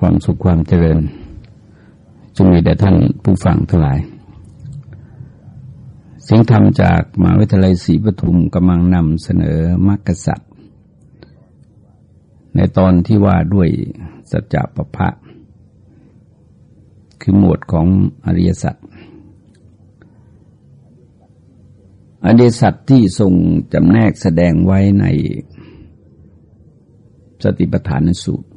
ความสุขความเจริญจงมีแด่ท่านผู้ฟังทั้งหลาย เสียงธรรมจากมหาวิทยาลัยศรีปทุมกำลังนำเสนอมรรคสัตว์ในตอนที่ว่าด้วยสัจจะปะพะ คือหมวดของอริยสัจอริยสัจที่ทรงจำแนกแสดงไว้ในสติปัฏฐานสูตร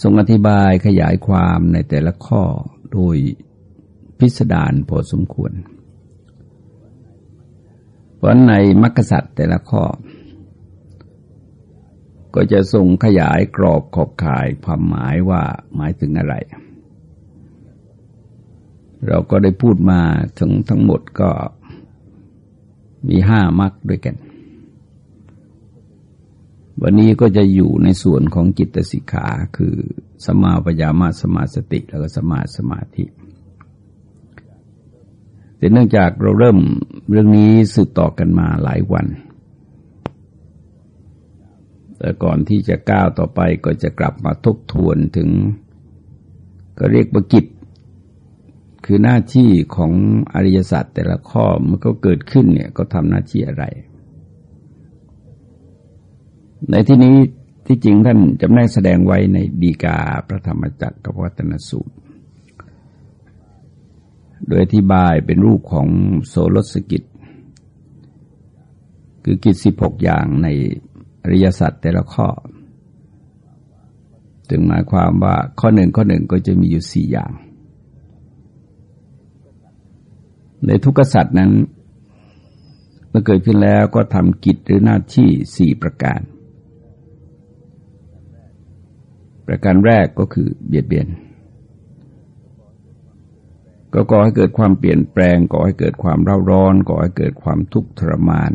ทรงอธิบายขยายความในแต่ละข้อโดยพิสดารพอสมควร เพราะในมรรคสัตว์แต่ละข้อ ก็จะทรงขยายกรอบขอบข่ายความหมายว่าหมายถึงอะไร เราก็ได้พูดมาถึงทั้งหมดก็มีห้ามรรคด้วยกัน วันนี้ก็จะอยู่ในส่วนของจิตสิกขาคือสมาปยามาสมาสติแล้วก็สมาสมาธิแต่เนื่องจากเราเริ่มเรื่องนี้สืบต่อกันมาหลายวัน แต่ก่อนที่จะก้าวต่อไปก็จะกลับมาทบทวนถึง ก็เรียกว่ากิจ คือหน้าที่ของอริยสัจแต่ละข้อมันก็เกิดขึ้นเนี่ยก็ทำหน้าที่อะไร ในที่นี้ที่จริงท่านจำแนกแสดงไว้ในดีกาพระธรรมจักรกับวัตนสูตร โดยอธิบายเป็นรูปของโสรสกิจ คือกิจสิบหกอย่างในอริยสัจแต่ละข้อ ถึงหมายความว่าข้อหนึ่งข้อหนึ่งก็จะมีอยู่สี่อย่าง ในทุกษัตริย์นั้น เมื่อเกิดขึ้นแล้วก็ทำกิจหรือหน้าที่สี่ประการ ประการแรกก็คือเบียดเบียน ก็ก่อให้เกิดความเปลี่ยนแปลงก่อให้เกิดความเร่าร้อนก่อให้เกิดความทุกข์ทรมาน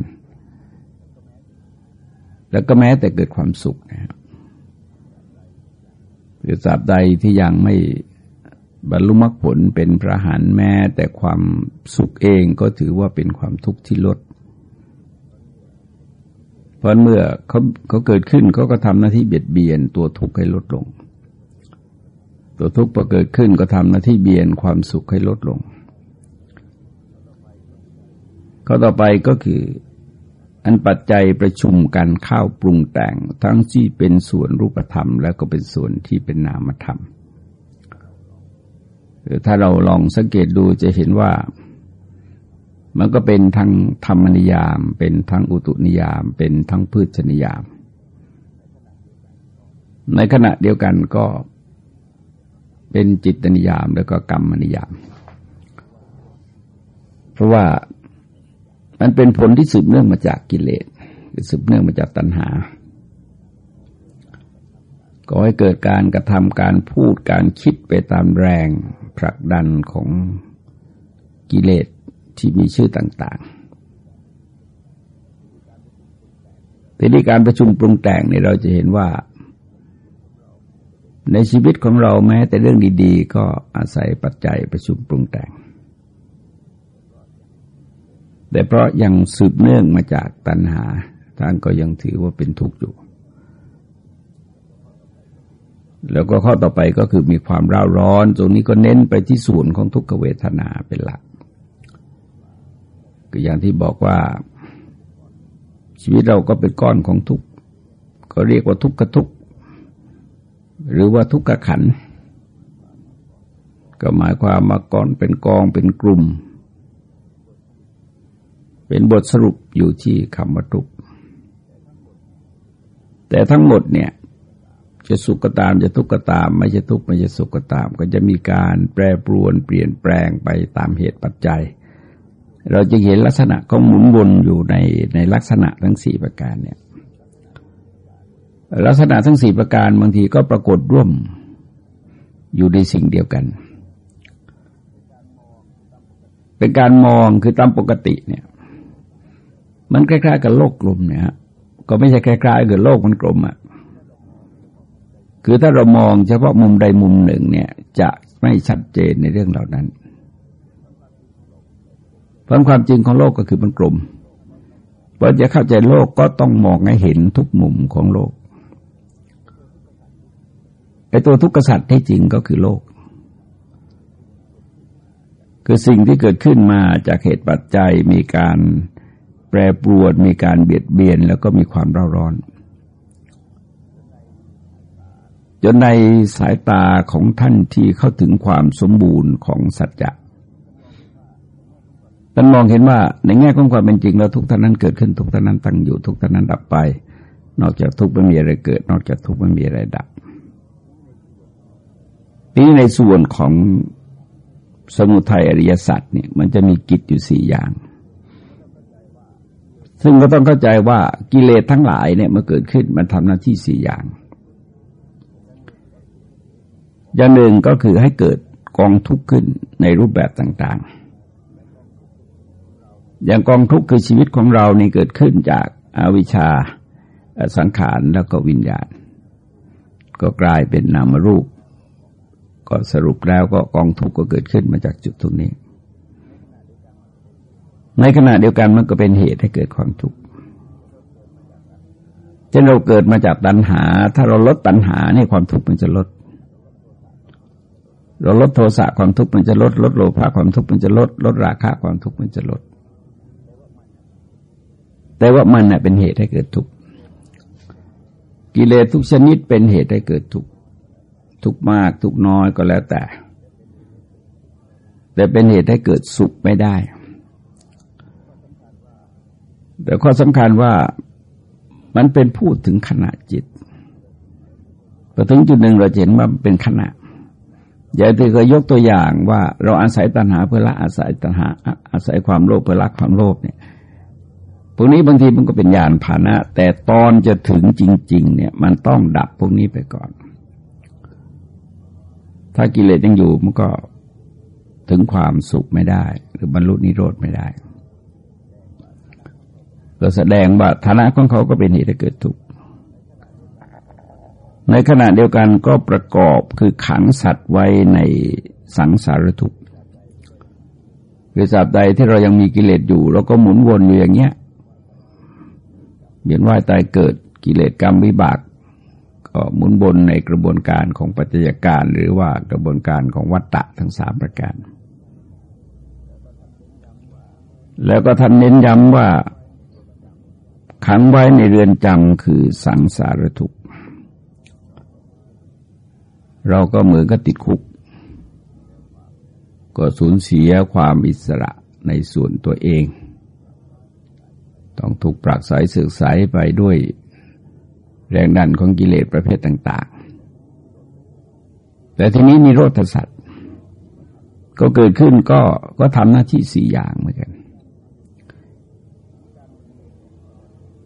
แล้วก็แม้แต่เกิดความสุขนะครับหรือสาบใดที่ยังไม่บรรลุมรรคผลเป็นพระหันแม้แต่ความสุขเองก็ถือว่าเป็นความทุกข์ที่ลด เพราะเมื่อเขาเขาเกิดขึ้นเขาก็ทำหน้าที่เบียดเบียนตัวทุกข์ให้ลดลง ตัวทุกข์พอเกิดขึ้นก็ทำหน้าที่เบียนความสุขให้ลดลงข้อต่อไปก็คือ อันปัจจัยประชุมกันข้าวปรุงแต่งทั้งที่เป็นส่วนรูปธรรม แล้วก็เป็นส่วนที่เป็นนามธรรมถ้าเราลองสังเกตดูจะเห็นว่า มันก็เป็นทั้งธรรมนิยาม เป็นทั้งอุตุนิยาม เป็นทั้งพืชนิยาม ในขณะเดียวกันก็เป็นจิตนิยามแล้วก็กรรมนิยาม เพราะว่ามันเป็นผลที่สืบเนื่องมาจากกิเลสสืบเนื่องมาจากตัณหาก็ให้เกิดการกระทำการพูดการคิดไปตามแรงผลักดันของกิเลส ที่มีชื่อต่างๆทีนี้การประชุมปรุงแต่งเนี่ยเราจะเห็นว่า ในชีวิตของเราแม้ แต่เรื่องดีๆ ก็อาศัยปัจจัยประชุมปรุงแต่ง แต่เพราะยังสืบเนื่องมาจากตัณหาท่านก็ยังถือว่าเป็นทุกข์อยู่ แล้วก็ข้อต่อไปก็คือมีความร้าวร้อน ตรงนี้ก็เน้นไปที่ส่วนของทุกขเวทนาเป็นหลัก ก็อย่างที่บอกว่า ชีวิตเราก็เป็นก้อนของทุกข์ก็เรียกว่าทุกข์กระทุกหรือว่าทุกข์กขัน ก็หมายความมาก้อนเป็นกองเป็นกลุ่ม เป็นบทสรุปอยู่ที่คำว่าทุกข์แต่ทั้งหมดเนี่ยจะสุขก็ตามจะทุกข์ก็ตาม ไม่ใช่ทุกข์ไม่ใช่สุขก็ตาม ก็จะมีการแปรปรวนเปลี่ยนแปลงไปตามเหตุปัจจัย เราจะเห็นลักษณะก็หมุนวนอยู่ในในลักษณะทั้งสี่ประการเนี่ย ลักษณะทั้งสี่ประการบางทีก็ปรากฏร่วมอยู่ในสิ่งเดียวกัน เป็นการมองคือตามปกติเนี่ย มันคล้ายๆกับโลกกลมเนี่ยก็ไม่ใช่คล้ายๆกับโลกมันกลมอะ่ะคือถ้าเรามองเฉพาะมุมใดมุมหนึ่งเนี่ย จะไม่ชัดเจนในเรื่องเหล่านั้น เพราะความจริงของโลกก็คือมันกลมเพื่อจะเข้าใจโลกก็ต้องมองให้เห็นทุกมุมของโลกไอ้ตัวทุกข์สัตว์ที่จริงก็คือโลก คือสิ่งที่เกิดขึ้นมาจากเหตุปัจจัยมีการแปรปรวนมีการเบียดเบียนแล้วก็มีความร้อนร้อนจนในสายตาของท่านที่เข้าถึงความสมบูรณ์ของสัจจะ ท่านมองเห็นว่าในแง่ของความเป็นจริงแล้วทุกท่านนั้นเกิดขึ้นทุกท่านนั้นตั้งอยู่ทุกท่านนั้นดับไป นอกจากทุกไม่มีอะไรเกิด นอกจากทุกไม่มีอะไรดับนี้ในส่วนของสมุทัยอริยสัจเนี่ยมันจะมีกิจอยู่สี่อย่าง ซึ่งก็ต้องเข้าใจว่ากิเลสทั้งหลายเนี่ยเมื่อเกิดขึ้นมันทำหน้าที่สี่อย่าง อย่างหนึ่งก็คือให้เกิดกองทุกข์ขึ้นในรูปแบบต่าง ๆ อย่างกองทุกข์คือชีวิตของเรานี่เกิดขึ้นจากอาวิชชาสังขารแล้วก็วิญญาณ ก็กลายเป็นนามรูป ก็สรุปแล้วก็กองทุกข์ก็เกิดขึ้นมาจากจุดตรงนี้ ในขณะเดียวกันมันก็เป็นเหตุให้เกิดความทุกข์เช่นเราเกิดมาจากตัณหา ถ้าเราลดตัณหาเนี่ยความทุกข์มันจะลด เราลดโทสะความทุกข์มันจะลด ลดโลภะความทุกข์มันจะลด ลดราคะความทุกข์มันจะลด แต่ว่ามันเน่ยเป็นเหตุให้เกิดทุกข์กิเลสทุกชนิดเป็นเหตุให้เกิดทุกข์ทุกมากทุกน้อยก็แล้วแต่ แต่เป็นเหตุให้เกิดสุขไม่ได้ แต่ข้อสำคัญว่ามันเป็นพูดถึงขณะจิตพอถึงจุดหนึ่งเราเห็นว่าเป็นขณะอย่างที่เคยยกตัวอย่างว่าเราอาศัยตัณหาเพื่อละอาศัยตัณหาอาศัยความโลภเพื่อละความโลภเนี่ย วกนี้บางทีมันก็เป็นญาณภาณะแต่ตอนจะถึงจริง ๆ เนี่ยมันต้องดับพวกนี้ไปก่อน ถ้ากิเลสยังอยู่มันก็ถึงความสุขไม่ได้ หรือบรรลุนิโรธไม่ได้ ก็แสดงว่าฐานะของเขาก็เป็นเหตุให้เกิดทุกข์ในขณะเดียวกันก็ประกอบคือขังสัตว์ไว้ในสังสารทุกข์คือสัตว์ใดที่เรายังมีกิเลสอยู่ เราก็หมุนวนอยู่อย่างเงี้ย เวียนว่ายตายเกิดกิเลสกรรมวิบาก ก็หมุนบนในกระบวนการของปัจจัยการหรือว่ากระบวนการของวัตตะทั้งสามประการ แล้วก็ท่านเน้นย้ำว่าขังไว้ในเรือนจำคือสังสารทุกข์เราก็เหมือนกับติดคุก ก็สูญเสียความอิสระในส่วนตัวเอง ต้องถูกปรักสายสึกสายไปด้วยแรงดันของกิเลสประเภทต่าง ๆ แต่ทีนี้มีโรธสัตว์ก็เกิดขึ้นก็ก็ทำหน้าที่สี่อย่างเหมือนกัน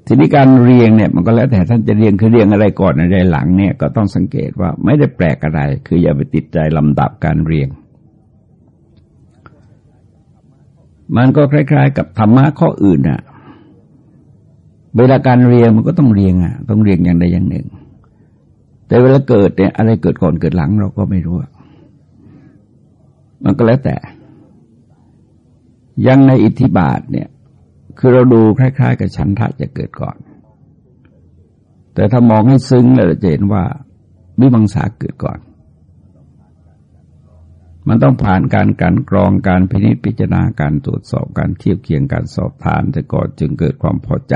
ทีนี้การเรียงเนี่ย มันก็แล้วแต่ท่านจะเรียงคือเรียงอะไรก่อนอะไรหลังเนี่ย ก็ต้องสังเกตว่าไม่ได้แปลกอะไร คืออย่าไปติดใจลำดับการเรียง มันก็คล้าย ๆ กับธรรมะข้ออื่นน่ะ เวลาการเรียงมันก็ต้องเรียงอะ ต้องเรียงอย่างใดอย่างหนึ่ง แต่เวลาเกิดเนี่ยอะไรเกิดก่อนเกิดหลังเราก็ไม่รู้ มันก็แล้วแต่ ยังในอิทธิบาทเนี่ย คือเราดูคล้าย ๆ กับฉันทะจะเกิดก่อน แต่ถ้ามองให้ซึ้งเราจะเห็นว่าวิมังสาเกิดก่อน มันต้องผ่านการการกรองการพินิจพิจารณาการตรวจสอบการเทียบเคียงการสอบทานแต่ก่อนจึงเกิดความพอใจ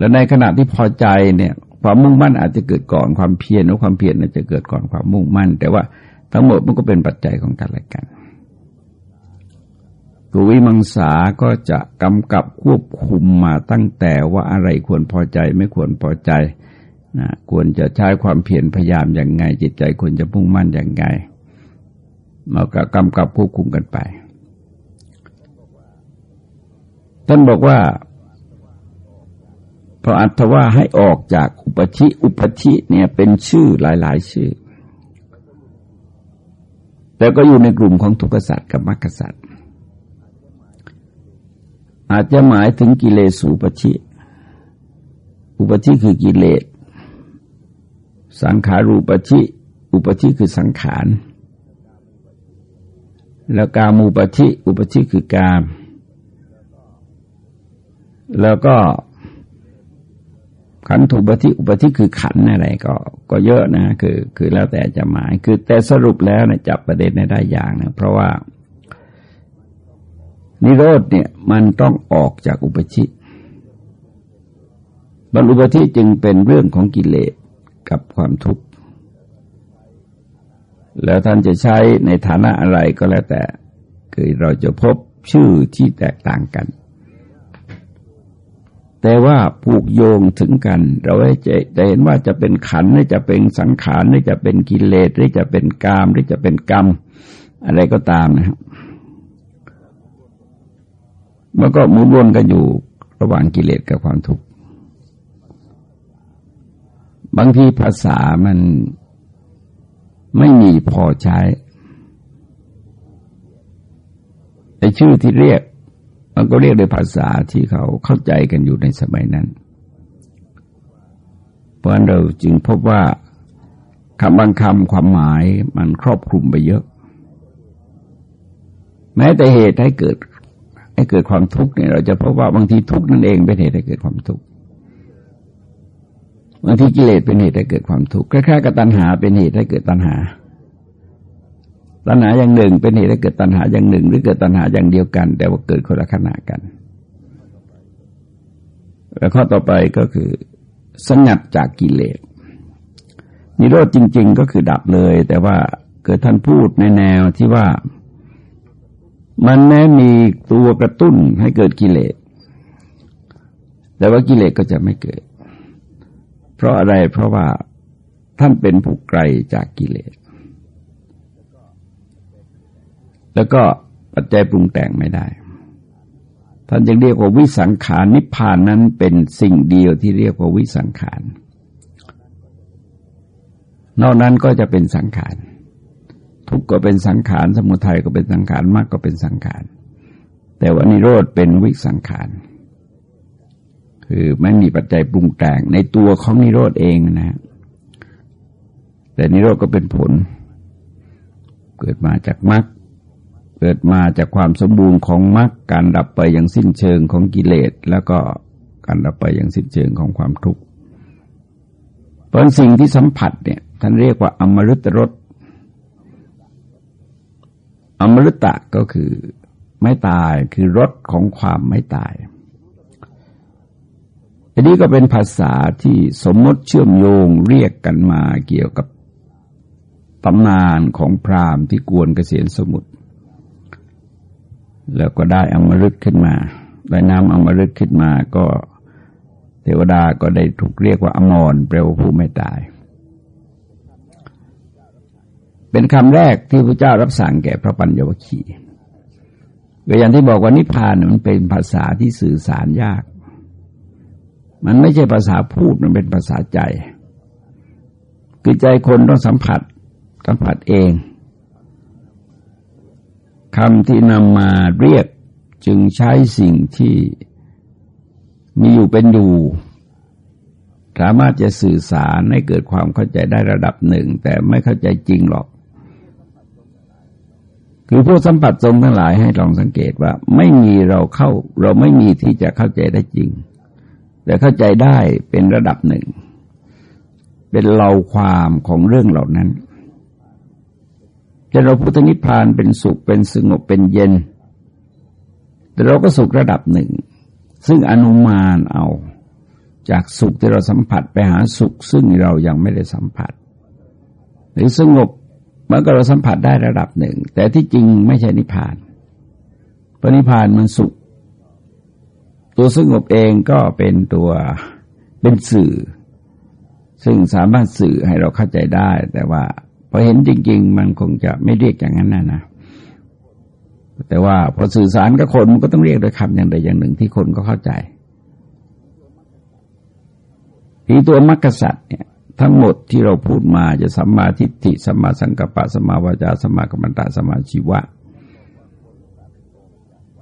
แล้วในขณะที่พอใจเนี่ยความมุ่งมั่นอาจจะเกิดก่อนความเพียรหรือความเพียรอาจจะเกิดก่อนความมุ่งมั่น แต่ว่าทั้งหมดมันก็เป็นปัจจัยของกันและกัน ตัววิมังสาก็จะกำกับควบคุมมาตั้งแต่ว่าอะไรควรพอใจไม่ควรพอใจนะควรจะใช้ความเพียรพยายามอย่างไง จิตใจควรจะมุ่งมั่นอย่างไงมาก็กำกับควบคุมกันไป ท่านบอกว่า เพราะอัตว่าให้ออกจากอุปชิอุปชิเนี่ยเป็นชื่อหลาย ๆ ชื่อ แต่ก็อยู่ในกลุ่มของทุกขสัตว์กับมรรคสัตว์อาจจะหมายถึงกิเลสอุปชิอุปชิคือกิเลส สังขารูปชิอุปชิคือสังขาร แล้วกามูปชิอุปชิคือกาม แล้วก็ ขันธุปฏิอุปธิคือขันอะไรก็ก็เยอะนะคือ คือแล้วแต่จะหมาย คือแต่สรุปแล้วนี่ยจับประเด็นได้อย่างนะเพราะว่า นิโรธเนี่ย มันต้องออกจากอุปชิบรรลุปธิจึงเป็นเรื่องของกิเลสกับความทุกข์แล้วท่านจะใช้ในฐานะอะไรก็แล้วแต่ คือเราจะพบชื่อที่แตกต่างกัน แต่ว่าผูกโยงถึงกัน เราจะจะเห็นว่าจะเป็นขันหรือจะเป็นสังขารหรือจะเป็นกิเลสหรือจะเป็นกามหรือจะเป็นกรรม อะไรก็ตามนะครับมันก็หมุนวนกันอยู่ระหว่างกิเลสกับความทุกข์บางทีภาษามันไม่มีพอใช้ไอ้ชื่อที่เรียก มันก็เรียกโดยภาษาที่เขาเข้าใจกันอยู่ในสมัยนั้น เพราะนั้นเราจึงพบว่าคำบางคำความหมายมันครอบคลุมไปเยอะ แม้แต่เหตุให้เกิด ให้เกิดความทุกข์เนี่ย เราจะพบว่าบางทีทุกข์นั่นเองเป็นเหตุให้เกิดความทุกข์บางทีกิเลสเป็นเหตุให้เกิดความทุกข์คล้ายๆกับตัณหาเป็นเหตุให้เกิดตัณหา ตัณหาอย่างหนึ่งเป็นเหตุให้เกิดตัณหาอย่างหนึ่ง หรือเกิดตัณหาอย่างเดียวกัน แต่ว่าเกิดคนละขณะกัน แล้วข้อต่อไปก็คือ สงัดจากกิเลสนิโรธจริง ๆ ก็คือดับเลย แต่ว่าเกิดท่านพูดในแนวที่ว่ามันแม้มีตัวกระตุ้นให้เกิดกิเลส แต่ว่ากิเลสก็จะไม่เกิด เพราะอะไรเพราะว่าท่านเป็นผู้ไกลจากกิเลส แล้วก็ปัจจัยปรุงแต่งไม่ได้ ท่านจึงเรียกว่าวิสังขารนิพพานนั้นเป็นสิ่งเดียวที่เรียกว่าวิสังขารนอกนั้นก็จะเป็นสังขารทุกข์ก็เป็นสังขาร สมุทัยก็เป็นสังขารมรรคก็เป็นสังขาร แต่ว่านิโรธเป็นวิสังขาร คือไม่มีปัจจัยปรุงแต่งในตัวของนิโรธเองนะ แต่นิโรธก็เป็นผล เกิดมาจากมรรค เกิดมาจากความสมบูรณ์ของมรรคการดับไปอย่างสิ้นเชิงของกิเลส แล้วก็การดับไปอย่างสิ้นเชิงของความทุกข์เพราะสิ่งที่สัมผัสเนี่ยท่านเรียกว่าอมฤตรสอมฤตะก็คือไม่ตายคือรสของความไม่ตายอันนี้ก็เป็นภาษาที่สมมติเชื่อมโยงเรียกกันมาเกี่ยวกับตำนานของพราหมณ์ที่กวนเกษียณสมุทร แล้วก็ได้อมฤตขึ้นมา ได้นำอมฤตขึ้นมาก็เทวดาก็ได้ถูกเรียกว่าอมรแปลว่าผู้ไม่ตาย เป็นคำแรกที่พระเจ้ารับสั่งแก่พระปัญญวคีก็อย่างที่บอกว่านิพพานมันเป็นภาษาที่สื่อสารยาก มันไม่ใช่ภาษาพูดมันเป็นภาษาใจ คือใจคนต้องสัมผัสสัมผัสเอง คำที่นำมาเรียกจึงใช้สิ่งที่มีอยู่เป็นอยู่ สามารถจะสื่อสารให้เกิดความเข้าใจได้ระดับหนึ่ง แต่ไม่เข้าใจจริงหรอก คือผู้สัมผัสทรงทั้งหลายให้ลองสังเกตว่า ไม่มีเราเข้า เราไม่มีที่จะเข้าใจได้จริง แต่เข้าใจได้เป็นระดับหนึ่ง เป็นเราความของเรื่องเหล่านั้น แต่เราพุทธนิพพานเป็นสุขเป็นสงบเป็นเย็น แต่เราก็สุขระดับหนึ่ง ซึ่งอนุมานเอา จากสุขที่เราสัมผัสไปหาสุข ซึ่งเรายังไม่ได้สัมผัส หรือสงบมันก็เราสัมผัสได้ระดับหนึ่ง แต่ที่จริงไม่ใช่นิพพานพระนิพพานมันสุข ตัวสงบเองก็เป็นตัวเป็นสื่อ ซึ่งสามารถสื่อให้เราเข้าใจได้แต่ว่า พอเห็นจริง ๆ มันคงจะไม่เรียกอย่างนั้นนะนะแต่ว่าพอสื่อสารกับคนมันก็ต้องเรียกโดยคำอย่างใดอย่างหนึ่งที่คนก็เข้าใจทีตัวมรรคสัตว์เนี่ยทั้งหมดที่เราพูดมาจะสัมมาทิฏฐิสัมมาสังกัปปะสัมมาวาจาสัมมากัมมันตะสัมมาชีวะ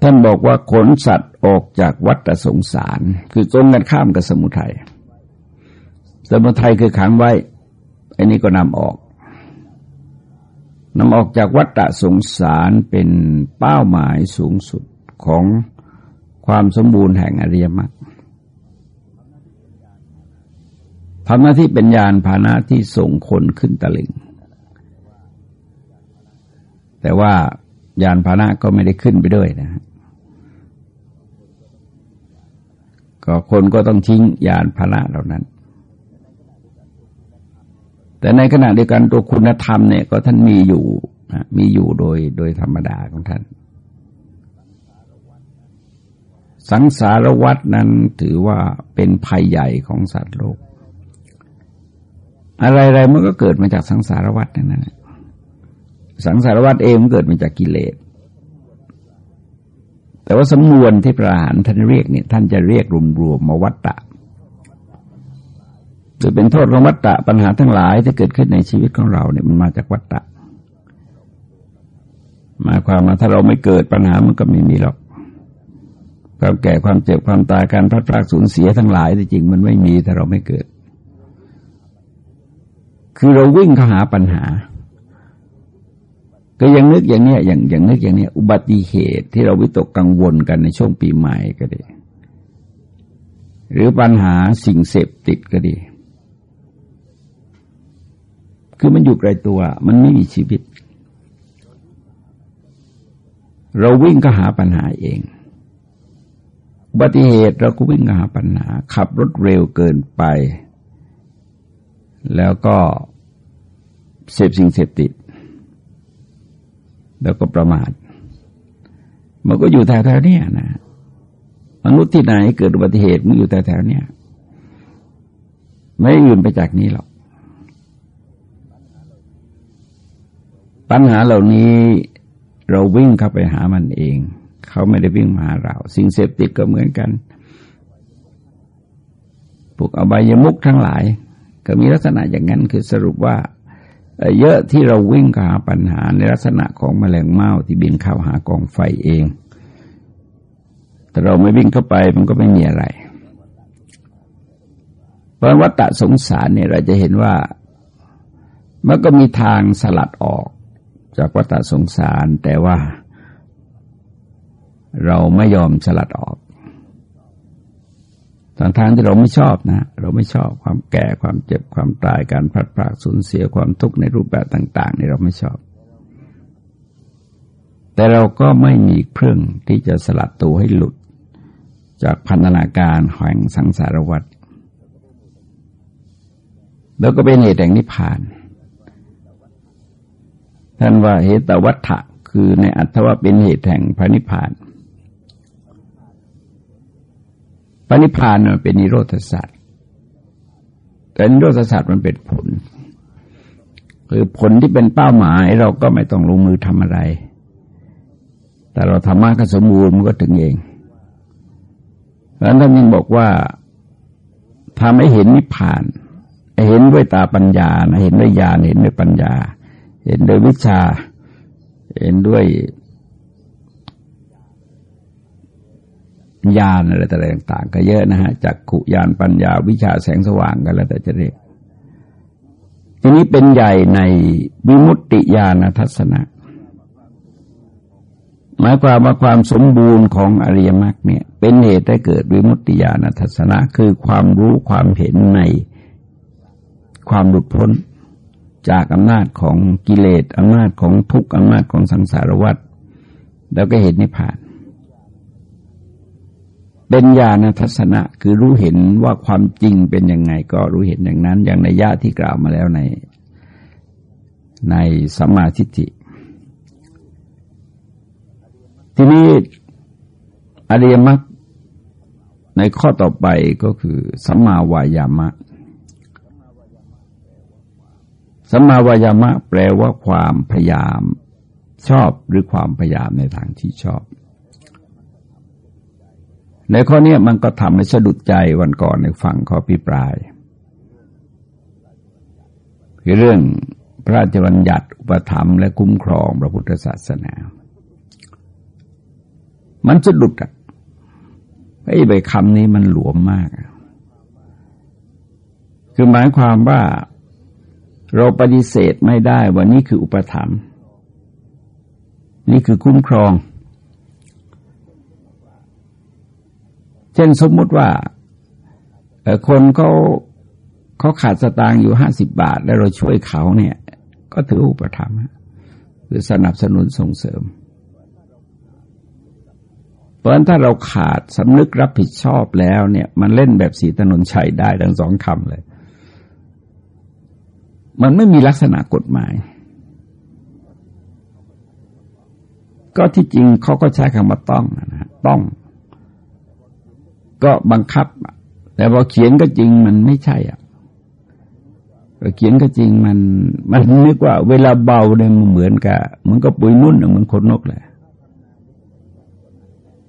ท่านบอกว่าขนสัตว์ออกจากวัฏสงสาร คือตรงกันข้ามกับสมุทัยสมุทัยคือขังไว้ อันนี้ก็นำออก นำออกจากวัฏฏะสงสารเป็นเป้าหมายสูงสุดของความสมบูรณ์แห่งอริยมรรคทำหน้าที่เป็นยานพาหนะที่ส่งคนขึ้นตะลิง แต่ว่ายานพาหนะก็ไม่ได้ขึ้นไปด้วยนะก็คนก็ต้องทิ้งยานพาหนะเหล่านั้น แต่ในขณะเดียวกันตัวคุณธรรมเนี่ยก็ท่านมีอยู่มีอยู่โดยโดยธรรมดาของท่าน สังสารวัตนั้นถือว่าเป็นภัยใหญ่ของสัตว์โลก อะไรๆมันก็เกิดมาจากสังสารวัตนั่นแหละสังสารวัตเองมันเกิดมาจากกิเลสแต่ว่าสำนวนที่ประหารท่านเรียกเนี่ยท่านจะเรียกรวมๆมาวัตตะ หรือเป็นโทษของวัตตะปัญหาทั้งหลายที่เกิดขึ้นในชีวิตของเราเนี่ยมันมาจากวัตตะหมายความว่าถ้าเราไม่เกิดปัญหามันก็ไม่มีหรอกความแก่ความเจ็บความตายการพลาดพลาดสูญเสียทั้งหลายที่จริงมันไม่มีถ้าเราไม่เกิด คือเราวิ่งเข้าหาปัญหา ก็ยังนึกอย่างเนี้ยอย่างอย่างนึกอย่างเนี้ยอุบัติเหตุที่เราวิตกกังวลกันในช่วงปีใหม่ก็ดี หรือปัญหาสิ่งเสพติดก็ดี คือมันอยู่ไกลตัว มันไม่มีชีวิต เราวิ่งก็หาปัญหาเองอุบัติเหตุเราก็วิ่งหาปัญหา ขับรถเร็วเกินไป แล้วก็เสพสิ่งเสพติด แล้วก็ประมาท มันก็อยู่แถวๆนี้นะมนุษย์ที่ไหนเกิดอุบัติเหตุมันอยู่แถวๆนี้ไม่อื่นไปจากนี้หรอก ปัญหาเหล่านี้เราวิ่งเข้าไปหามันเอง เขาไม่ได้วิ่งมาหาเรา สิ่งเสพติดก็เหมือนกันพวกอบายมุกทั้งหลาย ก็มีลักษณะอย่างนั้นคือสรุปว่า เยอะที่เราวิ่งหาปัญหาในลักษณะของแมลงเม่าที่บินเข้าหากองไฟเอง แต่เราไม่วิ่งเข้าไปมันก็ไม่มีอะไร เพราะวัตตะสงสารเนี่ยเราจะเห็นว่ามันก็มีทางสลัดออก จากวัฏสงสาร แต่ว่า เราไม่ยอมสลัดออกทางทางที่เราไม่ชอบนะ เราไม่ชอบความแก่ความเจ็บความตายการพลัดพรากสูญเสียความทุกข์ในรูปแบบต่างๆนี่เราไม่ชอบ แต่เราก็ไม่มีเครื่องที่จะสลัดตัวให้หลุด จากพันธนาการแห่งสังสารวัฏแล้วก็เป็นเหตุแห่งนิพพาน ท่านว่าเหตวัฏฐะคือในอัตว่าเป็นเหตุแห่งพระนิพพานพระนิพพานมันเป็นนิโรธศาสตร์แต่นิโรธศาสตร์มันเป็นผล คือผลที่เป็นเป้าหมายเราก็ไม่ต้องลงมือทำอะไร แต่เราทำมากก็สมบูรณ์มันก็ถึงเองเพราะนั้นท่านยังบอกว่าทำให้เห็นนิพพาน เห็นด้วยตาปัญญาเห็นด้วยญาณเห็นด้วยปัญญา เห็นด้วยวิชา เห็นด้วยญาณอะไรต่างๆก็เยอะนะฮะจากขุญาณปัญญาวิชาแสงสว่างกันแล้วแต่จะเรียกทีนี้เป็นใหญ่ในวิมุตติญาณทัศนะ หมายความว่าความสมบูรณ์ของอริยมรรคเนี่ย เป็นเหตุให้เกิดวิมุตติญาณทัศนะ คือความรู้ความเห็นในความหลุดพ้น จากอำนาจของกิเลสอำนาจของทุกข์อำนาจของสังสารวัฏแล้วก็เห็นนิพพาน เป็นญาณทัศนะคือรู้เห็นว่าความจริงเป็นยังไงก็รู้เห็นอย่างนั้น อย่างในญาติที่กล่าวมาแล้วใน ในสัมมาทิฏฐิทีนี้อริยมรรคในข้อต่อไปก็คือสัมมาวายามะ สัมมาวายามะแปลว่าความพยายามชอบหรือความพยายามในทางที่ชอบ ในข้อนี้มันก็ทำให้สะดุดใจวันก่อนในฟังข้อพิปรายคือเรื่องพระราชบัญญัติอุปถัมและคุ้มครองพระพุทธศาสนา มันสะดุดอะไอ้ใบคำนี้มันหลวมมาก คือหมายความว่า เราปฏิเสธไม่ได้ว่านี่คืออุปถัมภ์นี่คือคุ้มครอง เช่นสมมุติว่าคนเขาเขาขาดสตางค์อยู่ห้าสิบบาท แล้วเราช่วยเขาเนี่ย ก็ถืออุปถัมภ์คือสนับสนุนส่งเสริม เพราะฉะนั้นถ้าเราขาดสำนึกรับผิดชอบแล้วเนี่ย มันเล่นแบบสีถนนชัยได้ทั้งสองคำเลย มันไม่มีลักษณะกฎหมาย ก็ที่จริงเขาก็ใช้คำว่าต้องนะต้อง ก็บังคับ แต่พอเขียนก็จริงมันไม่ใช่อะเขียนก็จริงมัน มันนึกว่า เวลาเบาเนี่ยมันเหมือนกับมันก็ปุยนุ่นเหมือนขนนกแหละ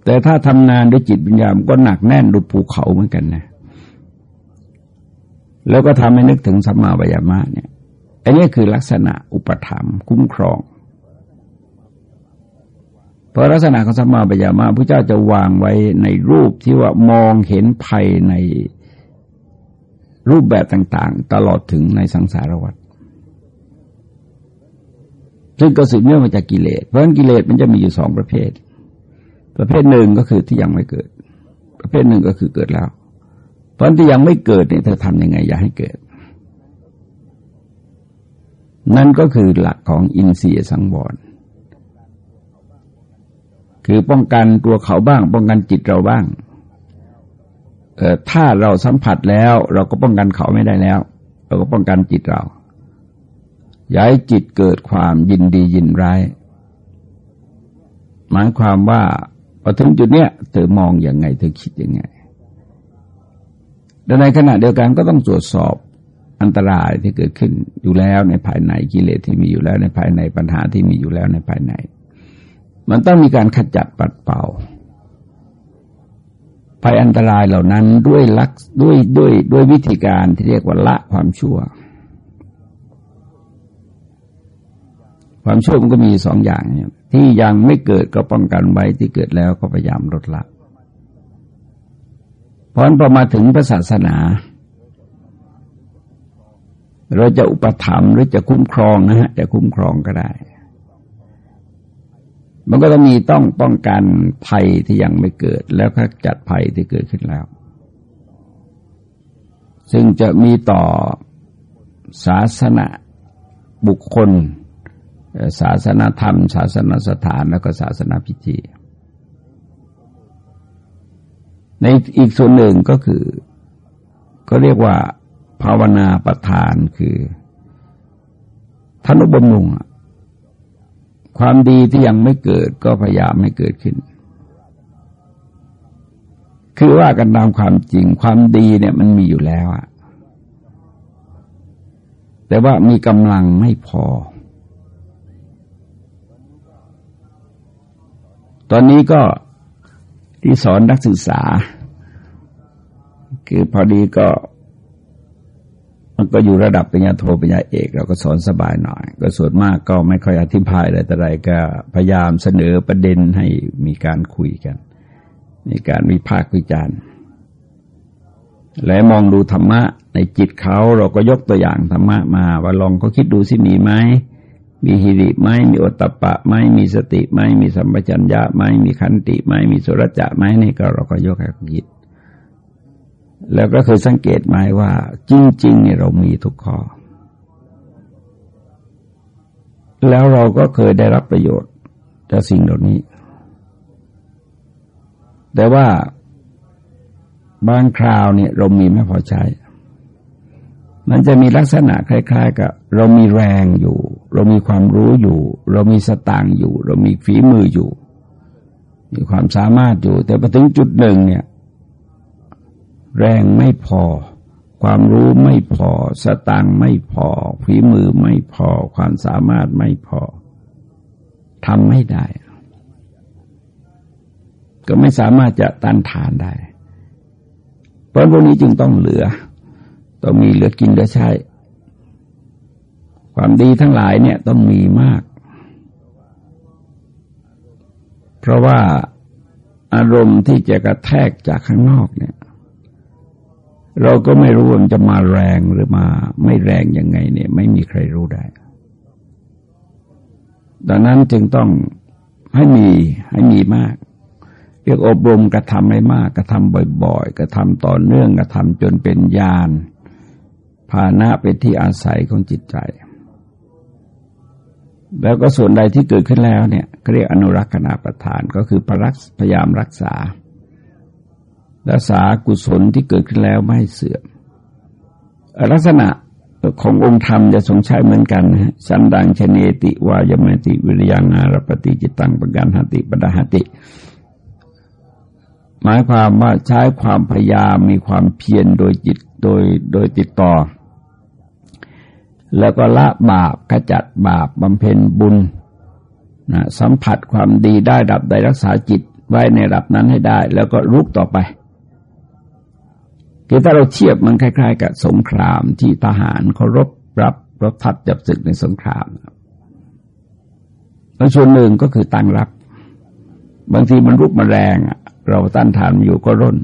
แต่ถ้าทำงานด้วยจิตวิญญาณก็หนักแน่นดูภูเขาเหมือนกันนะ แล้วก็ทำให้นึกถึงสัมมาวิยามะเนี่ย อันนี้คือลักษณะอุปธรรมคุ้มครอง เพราะลักษณะของสัมมาวิยามะพระเจ้าจะวางไว้ในรูปที่ว่ามองเห็นภัยในรูปแบบต่าง ๆ ตลอดถึงในสังสารวัฏซึ่งก็สืบเนื่องมาจากกิเลส เพราะฉะนั้นกิเลสมันจะมีอยู่สองประเภท ประเภทหนึ่งก็คือที่ยังไม่เกิด ประเภทหนึ่งก็คือเกิดแล้ว เพราะที่ยังไม่เกิดเนี่ยเธอทำยังไงอย่าให้เกิด นั่นก็คือหลักของอินทรียสังวรคือป้องกันตัวเขาบ้าง ป้องกันจิตเราบ้างถ้าเราสัมผัสแล้ว เราก็ป้องกันเขาไม่ได้แล้ว เราก็ป้องกันจิตเราย้ายจิตเกิดความยินดียินร้าย หมายความว่าพอถึงจุดเนี้ยเธอมองอย่างไงเธอคิดยังไงแต่ในขณะเดียวกันก็ต้องตรวจสอบ อันตรายที่เกิดขึ้นอยู่แล้วในภายในกิเลสที่มีอยู่แล้วในภายในปัญหาที่มีอยู่แล้วในภายใน มันต้องมีการขจัดปัดเป่าภัยอันตรายเหล่านั้นด้วยลักด้วยด้วยด้วยวิธีการที่เรียกว่าละความชั่ว ความชั่วมันก็มีสองอย่างเนี่ยที่ยังไม่เกิดก็ป้องกันไว้ที่เกิดแล้วก็พยายามลดละเพราะพอมาถึงพระศาสนา เราจะอุปถัมภ์หรือจะคุ้มครองนะฮะจะคุ้มครองก็ได้ มันก็ต้องมีต้องป้องกันภัยที่ยังไม่เกิด แล้วก็จัดภัยที่เกิดขึ้นแล้ว ซึ่งจะมีต่อศาสนาบุคคล ศาสนาธรรม ศาสนาสถานแล้วก็ศาสนาพิธีในอีกส่วนหนึ่งก็คือ ก็เรียกว่า ภาวนาประทานคือทนุบำรุงความดีที่ยังไม่เกิดก็พยายามให้เกิดขึ้น คือว่ากันตามความจริงความดีเนี่ยมันมีอยู่แล้วอะแต่ว่ามีกำลังไม่พอ ตอนนี้ก็ที่สอนนักศึกษา คือพอดีก็ มันก็อยู่ระดับปัญญาโทปัญญาเอก เราก็สอนสบายหน่อย ก็ส่วนมากก็ไม่ค่อยอธิบายอะไรแต่ไรก็พยายามเสนอประเด็นให้มีการคุยกัน มีการวิพากษ์วิจารณ์ และมองดูธรรมะในจิตเขาเราก็ยกตัวอย่างธรรมะมา ว่าลองเขาคิดดูสิมีไหมมีฮิริไหมมีอตตะปะไหมมีสติไหมมีสัมปชัญญะไหมมีขันติไหมมีสุรจะไหมนี่ก็เราก็ยกให้เขาคิด แล้วก็เคยสังเกตไหมว่าจริงๆเนี่ยเรามีทุกข้อ แล้วเราก็เคยได้รับประโยชน์จากสิ่งเหล่านี้ แต่ว่าบางคราวเนี่ยเรามีไม่พอใช้ มันจะมีลักษณะคล้าย ๆ กับ เรามีแรงอยู่ เรามีความรู้อยู่ เรามีสตางค์อยู่ เรามีฝีมืออยู่ มีความสามารถอยู่ แต่พอถึงจุดหนึ่งเนี่ย แรงไม่พอ ความรู้ไม่พอ สตางค์ไม่พอฝีมือไม่พอ ความสามารถไม่พอทำไม่ได้ ก็ไม่สามารถจะต้านทานได้ เพราะพวกนี้จึงต้องเหลือ ต้องมีเหลือกินเหลือใช้ ความดีทั้งหลายเนี่ยต้องมีมาก เพราะว่าอารมณ์ที่จะกระแทกจากข้างนอกเนี่ย เราก็ไม่รู้ว่ามันจะมาแรงหรือมาไม่แรงยังไงเนี่ย ไม่มีใครรู้ได้ ดังนั้นจึงต้องให้มีให้มีมาก เรียกอบรมกระทำให้มากกระทำบ่อย ๆ กระทำต่อเนื่องกระทำจนเป็นญาณภาณะเป็นที่อาศัยของจิตใจ แล้วก็ส่วนใดที่เกิดขึ้นแล้วเนี่ยเรียกอนุรักษณาประทานก็คือพยายามรักษา รักษากุศลที่เกิดขึ้นแล้วไม่เสื่อมลักษณะขององค์ธรรมจะทรงใช้เหมือนกันนะสันดังชเนติวายมติวิริยังารปฏิจิตังปกันหติปดาหติ หมายความว่าใช้ความพยายามมีความเพียรโดยจิตโดยโดยติดต่อ แล้วก็ละบาปขจัดบาปบำเพ็ญบุญนะสัมผัสความดีได้ดับได้รักษาจิตไว้ในระดับนั้นให้ได้ แล้วก็รุกต่อไป คือถ้าเราเทียบมันคล้าย ๆ กับสงครามที่ทหารเคารพรับรบทัดจับศึกในสงครามแล้วส่วนหนึ่งก็คือตั้งรับ บางทีมันรุกมาแรงเราต้านทานอยู่ก็ร่น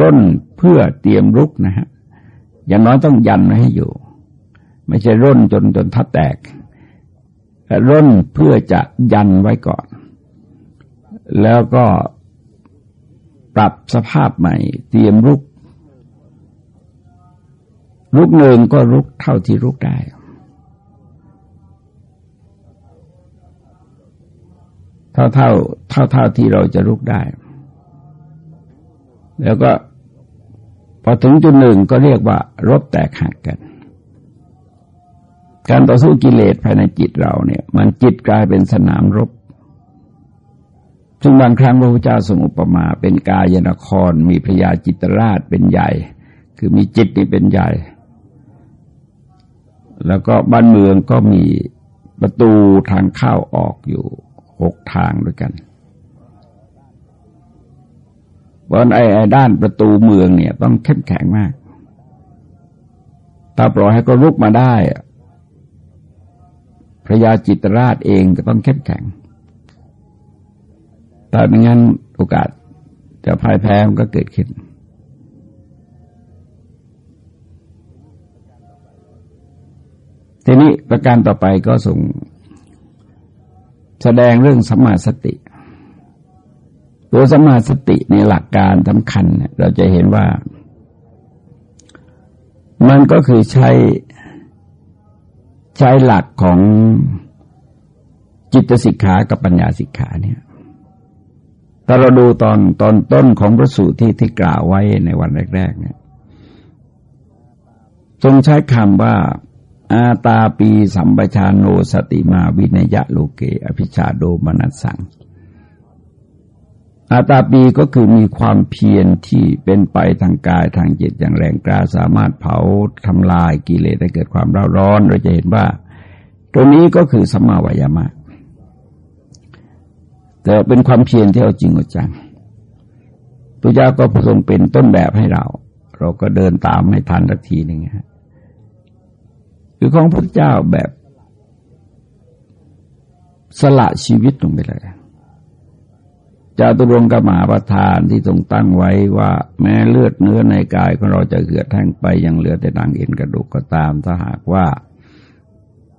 ร่นเพื่อเตรียมรุกนะฮะอย่างน้อยต้องยันไว้ให้อยู่ ไม่ใช่ร่นจนจนทัดแตกร่นเพื่อจะยันไว้ก่อน แล้วก็ปรับสภาพใหม่ เตรียมรุก ลุกหนึ่งก็ลุกเท่าที่ลุกได้เท่าเท่าเท่าเท่าที่เราจะลุกได้ แล้วก็พอถึงจุดหนึ่งก็เรียกว่ารบแตกหักกัน การต่อสู้กิเลสภายในจิตเราเนี่ย มันจิตกลายเป็นสนามรบ ซึ่งบางครั้งพระพุทธเจ้าทรงอุปมาเป็นกายนคร มีพระยาจิตราชเป็นใหญ่ คือมีจิตนี่เป็นใหญ่ แล้วก็บ้านเมืองก็มีประตูทางเข้าออกอยู่หกทางด้วยกันบนไอ้ด้านประตูเมืองเนี่ย ต้องเข้มแข็งมาก ถ้าปล่อยให้ก็ลุกมาได้ พระยาจิตรราชเองก็ต้องเข้มแข็งแต่ไม่งั้นโอกาสจะพ่ายแพ้มันก็เกิดขึ้น ทีนี้ประการต่อไปก็ส่งแสดงเรื่องสัมมาสติ ตัวสัมมาสติในหลักการสำคัญ เราจะเห็นว่า มันก็คือใช้ใช้หลักของจิตสิกขากับปัญญาสิกขาเนี่ยถ้าเราดูตอนตอนต้นของพระสูตรที่ที่กล่าวไว้ในวันแรก ๆ เนี่ย ทรงใช้คำว่า อาตาปีสัมปชานโนสติมาวินยะโลเก อภิชาโดมนัสสัง อาตาปีก็คือมีความเพียรที่เป็นไปทางกายทางจิตอย่างแรงกล้าสามารถเผาทำลายกิเลสให้เกิดความร้อนร้อน เราจะเห็นว่า ตรงนี้ก็คือสัมมาวายามะ แต่เป็นความเพียรที่เอาจริงเอาจังพระเจ้าก็ทรงเป็นต้นแบบให้เรา เราก็เดินตามให้ทันสักทีหนึ่งฮะ คือของพระเจ้าแบบสละชีวิตลงไปเลยจาตุรงกมาประทานที่ทรงตั้งไว้ว่าแม้เลือดเนื้อในกายของเราจะเหือดแห้งไปยังเหลือแต่ดังเอ็นกระดูกก็ตาม ถ้าหากว่า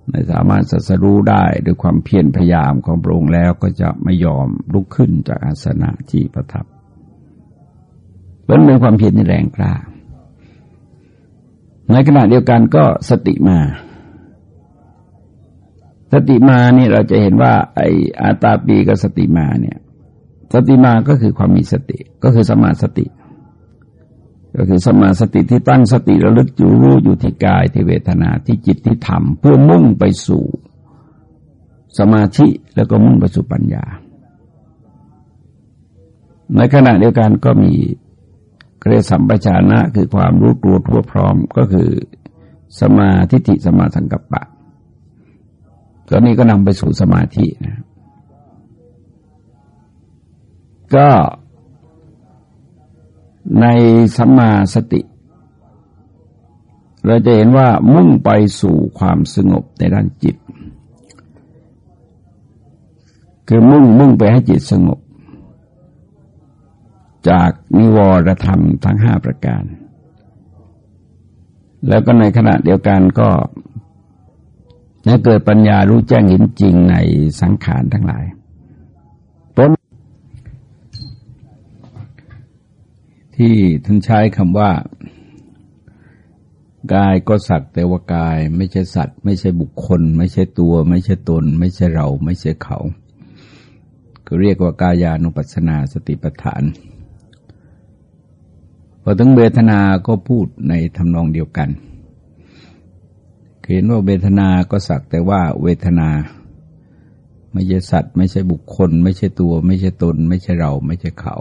ไม่สามารถสัสรู้ได้ด้วยความเพียรพยายามของพระองค์แล้วก็จะไม่ยอมลุกขึ้นจากอาสนะที่ประทับเป็นเป็นความเพียรที่แรงกล้า ในขณะเดียวกันก็สติมา สติมานี่เราจะเห็นว่า ไออาตาปีกับสติมาเนี่ย สติมาก็คือความมีสติ ก็คือสมาสติ ก็คือสมาสติที่ตั้งสติระลึกอยู่รู้อยู่ที่กายที่เวทนาที่จิตที่ธรรมเพื่อมุ่งไปสู่สมาธิแล้วก็มุ่งไปสู่ปัญญา ในขณะเดียวกันก็มี เรียกสัมปชานะคือความรู้ตัวทั่วพร้อมก็คือสมาธิิสมาสังกัปปะตอนนี้ก็นำไปสู่สมาธินะก็ในสัมมาสติ เราจะเห็นว่ามุ่งไปสู่ความสงบในด้านจิต คือมุ่งมุ่งไปให้จิตสงบ จากนิวรธรรมทั้งห้าประการ แล้วก็ในขณะเดียวกันก็จะเกิดปัญญารู้แจ้งเห็นจริงในสังขารทั้งหลายต้นที่ท่านใช้คำว่า กายก็สักแต่ว่ากาย ไม่ใช่สัตว์ ไม่ใช่บุคคล ไม่ใช่ตัว ไม่ใช่ตน ไม่ใช่เรา ไม่ใช่เขา ก็เรียกว่ากายานุปัสสนาสติปัฏฐาน พอถึงเวทนาก็พูดในทำนองเดียวกันเห็นว่าเวทนาก็สักแต่ว่าเวทนา ไม่ใช่สัตว์ ไม่ใช่บุคคล ไม่ใช่ตัว ไม่ใช่ตน ไม่ใช่เรา ไม่ใช่เขา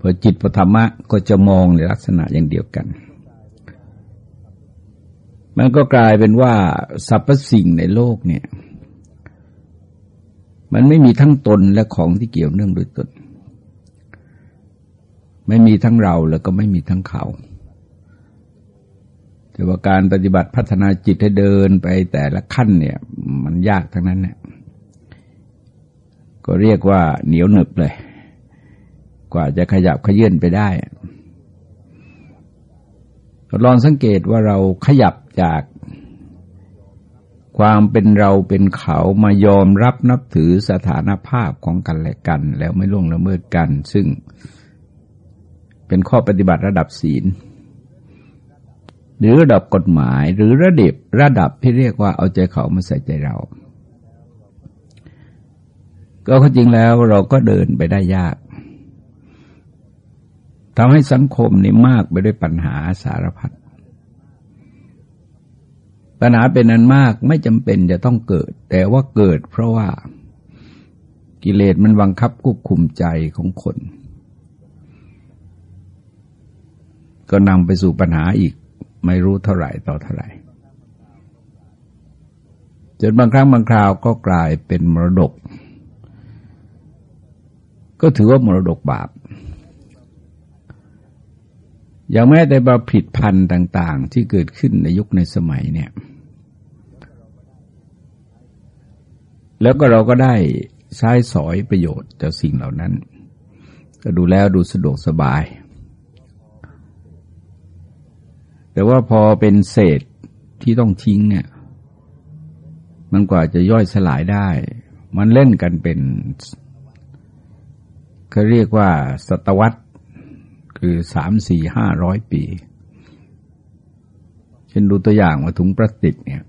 พอจิตพอธรรมะก็จะมองในลักษณะอย่างเดียวกัน มันก็กลายเป็นว่าสรรพสิ่งในโลกเนี่ย มันไม่มีทั้งตนและของที่เกี่ยวเนื่องโดยตน ไม่มีทั้งเราแล้วก็ไม่มีทั้งเขา แต่ว่าการปฏิบัติพัฒนาจิตให้เดินไปแต่ละขั้นเนี่ย มันยากทั้งนั้นเนี่ยก็เรียกว่าเหนียวหนึบเลย กว่าจะขยับขยื่นไปได้ลองสังเกตว่าเราขยับจากความเป็นเราเป็นเขามายอมรับนับถือสถานภาพของกันและกัน แล้วไม่ล่วงละเมิดกัน ซึ่ง เป็นข้อปฏิบัติระดับศีล หรือระดับกฎหมายหรือระดับระดับที่เรียกว่าเอาใจเขามาใส่ใจเรา ก็จริงแล้วเราก็เดินไปได้ยากทำให้สังคมนี้มากไปด้วยปัญหาสารพัดปัญหาเป็นนั้นมากไม่จำเป็นจะต้องเกิด แต่ว่าเกิดเพราะว่ากิเลสมันบังคับควบคุมใจของคน ก็นำไปสู่ปัญหาอีกไม่รู้เท่าไหร่ต่อเท่าไหร่จนบางครั้งบางคราวก็กลายเป็นมรดก ก็ถือว่ามรดกบาป อย่างแม้แต่บาผิดพันธ์ต่าง ๆ ที่เกิดขึ้นในยุคในสมัยเนี่ย แล้วก็เราก็ได้ใช้สอยประโยชน์จากสิ่งเหล่านั้น ก็ดูแล้วดูสะดวกสบาย แต่ว่าพอเป็นเศษที่ต้องทิ้งเนี่ย มันกว่าจะย่อยสลายได้ มันเล่นกันเป็นเขาเรียกว่า ศตวรรษคือสามสี่ห้าร้อยปี เช่นดูตัวอย่างว่าถุงพลาสติกเนี่ย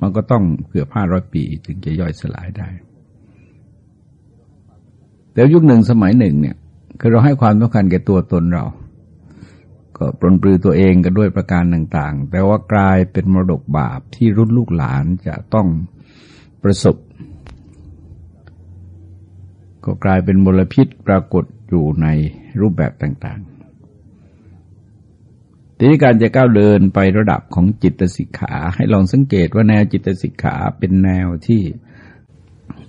มันก็ต้องเกือบห้าร้อยปี ถึงจะย่อยสลายได้ แต่ยุคหนึ่งสมัยหนึ่งเนี่ย คือเราให้ความสำคัญแก่ตัวตนเรา ก็ปลนปลือตัวเองกันด้วยประการต่าง ๆ แต่ว่ากลายเป็นมรดกบาปที่รุ่นลูกหลานจะต้องประสบ ก็กลายเป็นมลพิษปรากฏอยู่ในรูปแบบต่างๆ ทีนี้การจะก้าวเดินไประดับของจิตสิกขา ให้ลองสังเกตว่าแนวจิตสิกขาเป็นแนวที่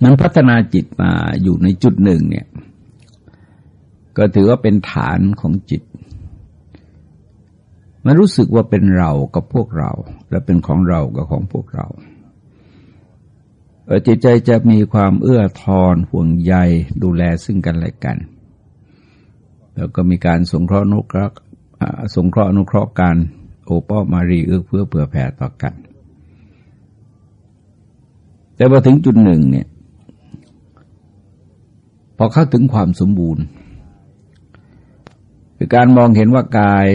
มันพัฒนาจิตมาอยู่ในจุดหนึ่งเนี่ย ก็ถือว่าเป็นฐานของจิต มันรู้สึกว่าเป็นเรากับพวกเรา และเป็นของเรากับของพวกเราจิตใจจะมีความเอื้อทอนห่วงใยดูแลซึ่งกันและกัน แล้วก็มีการสงเคราะห์นุเคราะห์สงเคราะห์นุเคราะห์การโอป้อมารีเอื้อเพื่อเผื่อแผ่ต่อกัน แต่พอถึงจุดหนึ่งเนี่ยพอเข้าถึงความสมบูรณ์คือการมองเห็นว่ากาย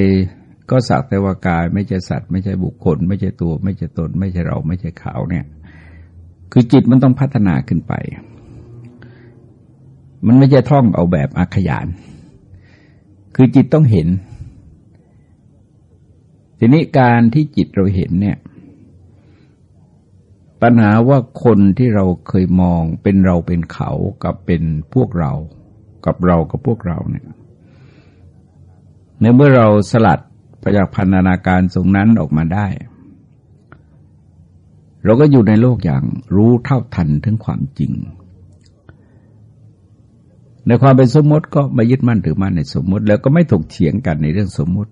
ก็สักแต่ว่ากายไม่ใช่สัตว์ ไม่ใช่บุคคล ไม่ใช่ตัว ไม่ใช่ตน ไม่ใช่เราไม่ใช่เขาเนี่ยคือจิตมันต้องพัฒนาขึ้นไป มันไม่ใช่ท่องเอาแบบอาขยาน คือจิตต้องเห็น ทีนี้การที่จิตเราเห็นเนี่ย ปัญหาว่าคนที่เราเคยมองเป็นเราเป็นเขากับเป็นพวกเรา กับเรากับพวกเราเนี่ย ในเมื่อเราสลัด พจากพันธนาการตรงนั้นออกมาได้ เราก็อยู่ในโลกอย่างรู้เท่าทันถึงความจริง ในความเป็นสมมติก็ไม่ยึดมั่นถือมั่นในสมมติ แล้วก็ไม่ถกเถียงกันในเรื่องสมมติ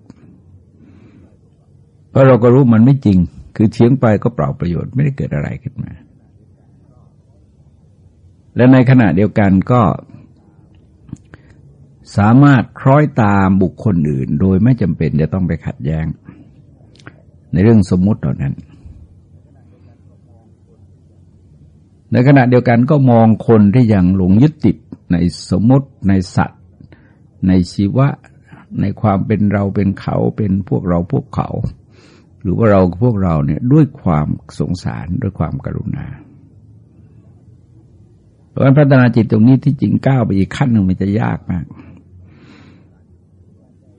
เพราะเราก็รู้มันไม่จริง คือเถียงไปก็เปล่าประโยชน์ไม่ได้เกิดอะไรขึ้นมา และในขณะเดียวกันก็ สามารถคล้อยตามบุคคลอื่น โดยไม่จำเป็นจะต้องไปขัดแย้ง ในเรื่องสมมุติเหล่านั้น ในขณะเดียวกันก็มองคนที่ยังหลงยึดติดในสมมติในสัตว์ ในชีวะ ในความเป็นเราเป็นเขาเป็นพวกเราพวกเขา หรือว่าเราพวกเราเนี่ยด้วยความสงสารด้วยความกรุณาเพราะพัฒนาจิตตรงนี้ที่จริงก้าวไปอีกขั้นหนึ่งมันจะยากมาก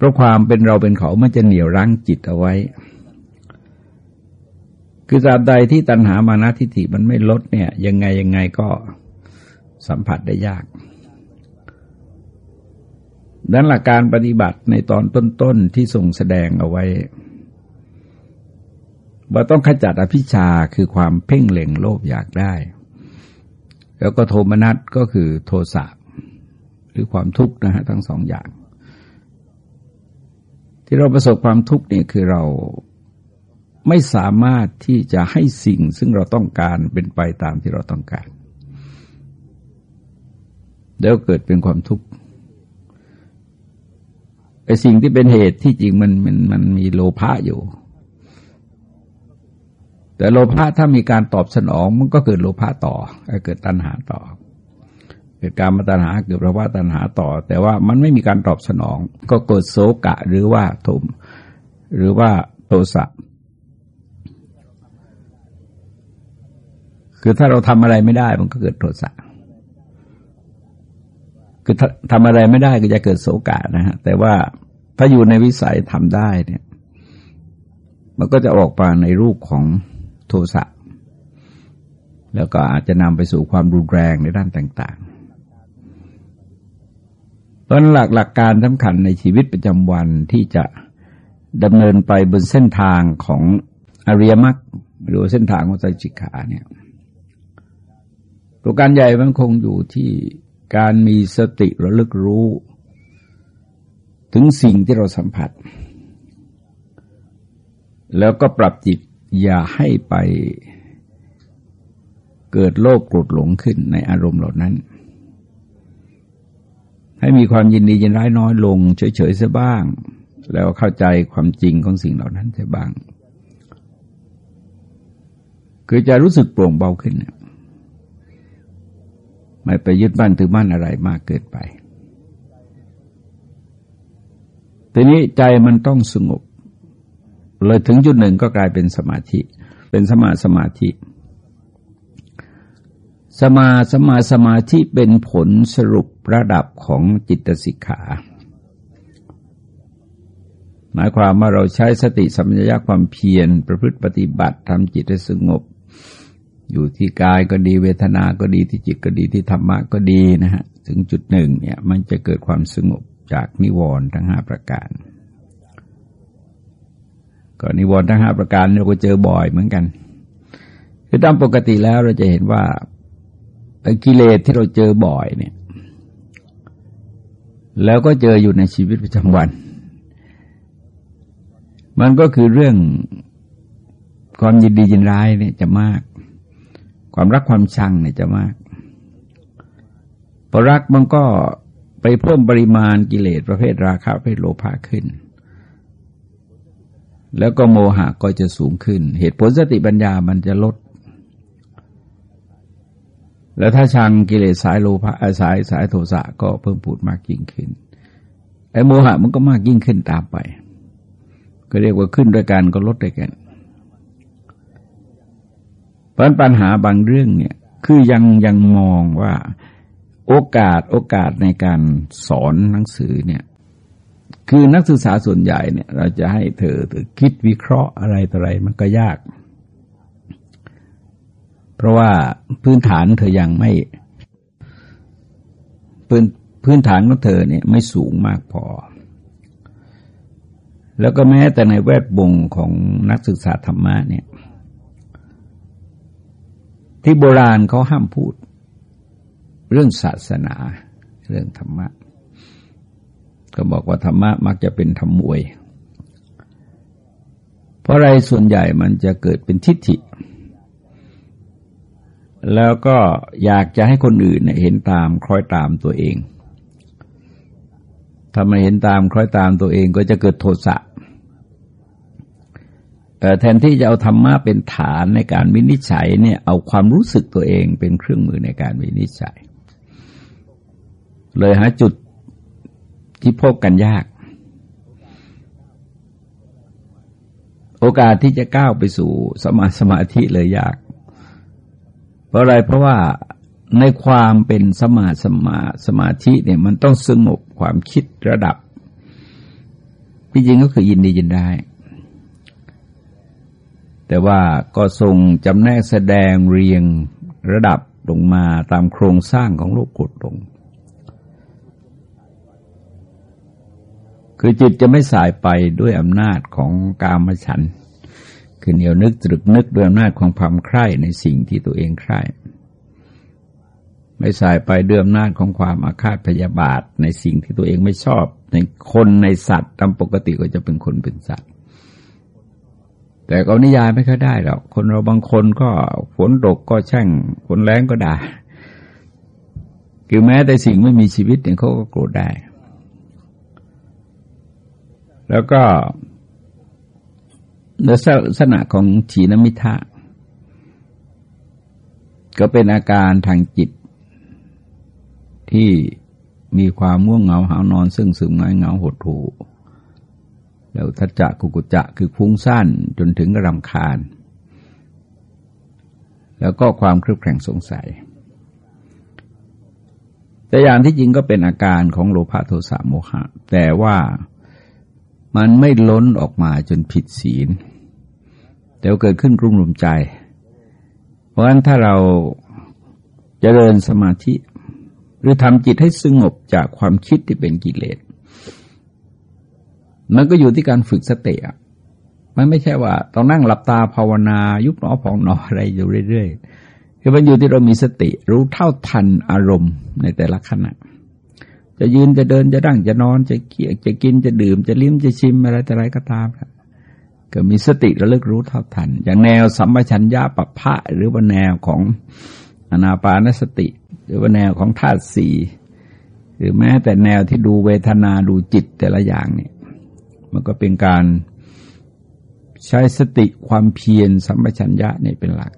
ราะความเป็นเราเป็นเขามันจะเหนี่ยวรั้งจิตเอาไว้ คือตราบใดที่ตัณหามานะทิฏฐิมันไม่ลดเนี่ย ยังไงยังไงก็สัมผัสได้ยากดังหลักการปฏิบัติในตอนต้นๆที่ส่งแสดงเอาไว้ ว่าต้องขจัดอภิชาคือความเพ่งเล็งโลภอยากได้ แล้วก็โทมนัสก็คือโทสะหรือความทุกข์นะฮะทั้งสองอย่าง ที่เราประสบความทุกข์เนี่ยคือเราไม่สามารถที่จะให้สิ่งซึ่งเราต้องการเป็นไปตามที่เราต้องการ แล้วเกิดเป็นความทุกข์ไอ้สิ่งที่เป็นเหตุที่จริงมันมันมันมีโลภะอยู่ แต่โลภะถ้ามีการตอบสนองมันก็เกิดโลภะต่อเกิดตัณหาต่อ กิดการมาตัณหาเกิดภาวะตัณหาต่อ แต่ว่ามันไม่มีการตอบสนอง ก็เกิดโศกะหรือว่าโทมหรือว่าโทสะคือถ้าเราทำอะไรไม่ได้มันก็เกิดโทสะคือทำอะไรไม่ได้ก็จะเกิดโศกะนะฮะแต่ว่าถ้าอยู่ในวิสัยทำได้เนี่ย มันก็จะออกมาในรูปของโทสะแล้วก็อาจจะนำไปสู่ความรุนแรงในด้านต่าง ๆ เพราะหลักหลักการสำคัญในชีวิตประจำวันที่จะดำเนินไปบนเส้นทางของอริยมรรคหรือเส้นทางของใจจิกขาเนี่ยตัวการใหญ่มันคงอยู่ที่การมีสติระลึกรู้ ถึงสิ่งที่เราสัมผัส แล้วก็ปรับจิตอย่าให้ไปเกิดโลภโกรธหลงขึ้นในอารมณ์เหล่านั้น ให้มีความยินดียินร้ายน้อยลง เฉยๆเสียบ้าง แล้วเข้าใจความจริงของสิ่งเหล่านั้นเสียบ้าง คือจะรู้สึกโปร่งเบาขึ้นนไม่ไปยึดมั่นถือมั่นอะไรมากเกินไปทีนี้ใจมันต้องสงบ เลยถึงจุดหนึ่งก็กลายเป็นสมาธิ เป็นสมาสมาธิ สมาสมาสมาธิเป็นผลสรุประดับของจิตสิกขา หมายความว่าเราใช้สติสัมปชัญญะความเพียรประพฤติปฏิบัติทำจิตให้สงบ อยู่ที่กายก็ดีเวทนาก็ดีที่จิตก็ดีที่ธรรมะก็ดีนะฮะถึงจุดหนึ่งเนี่ยมันจะเกิดความสงบจากนิวรณ์ทั้งห้าประการ ก็นิวรณ์ทั้งห้าประการเราก็เจอบ่อยเหมือนกันคือตามปกติแล้วเราจะเห็นว่า กิเลสที่เราเจอบ่อยเนี่ย แล้วก็เจออยู่ในชีวิตประจำวัน มันก็คือเรื่องความยินดียินร้ายเนี่ยจะมาก ความรักความชังเนี่ยจะมากพอรักมันก็ไปเพิ่มปริมาณกิเลสประเภทราคะประเภทโลภะขึ้น แล้วก็โมหะก็จะสูงขึ้น เหตุผลสติปัญญามันจะลด แล้วถ้าชังกิเลสสายโลภะสายสายโทสะก็เพิ่มปูดมากยิ่งขึ้นไอ้โมหะมันก็มากยิ่งขึ้นตามไป ก็เรียกว่าขึ้นด้วยกันก็ลดด้วยกันเพราะปัญหาบางเรื่องเนี่ยคือยังยังมองว่าโอกาสโอกาสในการสอนหนังสือเนี่ยคือนักศึกษาส่วนใหญ่เนี่ย เราจะให้เธอเธอคิดวิเคราะห์อะไรต่ออะไรมันก็ยาก ราะว่าพื้นฐานเธอยังไม่ พื้นพื้นฐานของเธอเนี่ยไม่สูงมากพอ แล้วก็แม้แต่ในแวดวงของนักศึกษาธรรมะเนี่ย ที่โบราณเขาห้ามพูด เรื่องศาสนา เรื่องธรรมะ ก็บอกว่าธรรมะมักจะเป็นธรรมวย เพราะอะไรส่วนใหญ่มันจะเกิดเป็นทิฏฐิ แล้วก็อยากจะให้คนอื่นเห็นตามคล้อยตามตัวเอง ถ้ามาเห็นตามคล้อยตามตัวเองก็จะเกิดโทสะแทนที่จะเอาธรรมะเป็นฐานในการวินิจฉัยเนี่ยเอาความรู้สึกตัวเองเป็นเครื่องมือในการวินิจฉัย เลยหาจุดที่พบกันยากโโอกาสที่จะก้าวไปสู่สมาสมาธิเลยยาก เพราะอะไรเพราะว่าในความเป็นสมาสมาสมาธิเนี่ยมันต้องสงบความคิดระดับที่จริงก็คือยินดียินได้ แต่ว่าก็ทรงจำแนกแสดงเรียงระดับลงมาตามโครงสร้างของโลกกฎลง คือจิตจะไม่สายไปด้วยอำนาจของกามฉัน คือเหนียวนึกตรึกนึกด้วยอำนาจของความใคร่ในสิ่งที่ตัวเองใคร่ไม่สายไปด้วยอำนาจของความอาฆาตพยาบาทในสิ่งที่ตัวเองไม่ชอบ ในคนในสัตว์ตามปกติก็จะเป็นคนเป็นสัตว์ แต่ก็นิยายไม่ค่อยได้หรอกคนเราบางคนก็ฝนตกก็แช่งฝนแรงก็ด่าคือแม้แต่สิ่งไม่มีชีวิตเนี่ยเขาก็โกรธได้ แล้วก็ ลักษณะของฉีนมิทะก็เป็นอาการทางจิต ที่มีความง่วงเหงาหานอนซึ่งซึมง่ายเหงาหดหูแล้วทัจจะกุกุจะคือฟุ้งซ่านจนถึงกระรำคาญ แล้วก็ความครึบแคร่งสงสัย แต่อย่างที่จริงก็เป็นอาการของโลภะโทสะโมหะ แต่ว่า มันไม่ล้นออกมาจนผิดศีล แต่เกิดขึ้นกรุ่มรุมใจ เพราะฉะนั้นถ้าเราจเจริญสมาธิ หรือทำจิตให้สงบจากความคิดที่เป็นกิเลส มันก็อยู่ที่การฝึกสติอะมันไม่ใช่ว่าต้องนั่งหลับตาภาวนายุบหนอพองหนออะไรอยู่เรื่อยๆคือมันอยู่ที่เรามีสติรู้เท่าทันอารมณ์ในแต่ละขณะ จะยืนจะเดินจะนั่งจะนอนจะเกี่ยจะกินจะดื่ม จะลิ้มจะชิมอะไรแต่อะไรก็ตามก็มีสติระลึกรู้เท่าทัน อย่างแนวสัมปชัญญะปัปพะหรือว่าแนวของอนาปานสติ หรือว่าแนวของธาตุสี่หรือแม้แต่แนวที่ดูเวทนาดูจิตแต่ละอย่างเนี่ย มันก็เป็นการใช้สติความเพียรสัมปชัญญะนี่เป็นหลัก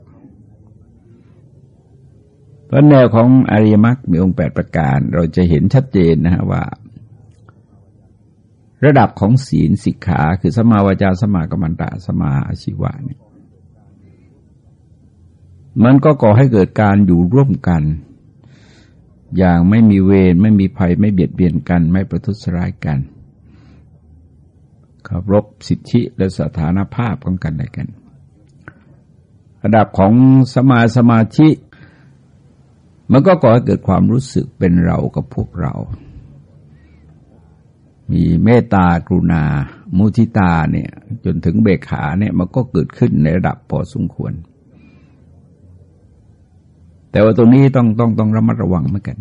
เพราะแนวของอริยมรรคมีองค์แปดประการ เราจะเห็นชัดเจนนะฮะว่า ระดับของศีลสิกขา คือสมาวจาสมากรรมตะสมาอาชีวะเนี่ยมันก็ก่อให้เกิดการอยู่ร่วมกัน อย่างไม่มีเวรไม่มีภัยไม่เบียดเบียนกัน ไม่ประทุษร้ายกันเคารพสิทธิและสถานภาพของกันและกัน ระดับของสมาสมาธิ มันก็ก่อให้เกิดความรู้สึกเป็นเรากับพวกเรา มีเมตตากรุณา มุทิตาเนี่ย จนถึงเบกขาเนี่ยมันก็เกิดขึ้นในระดับพอสมควร แต่ว่าตรงนี้ต้องต้องต้องระมัดระวังเหมือนกัน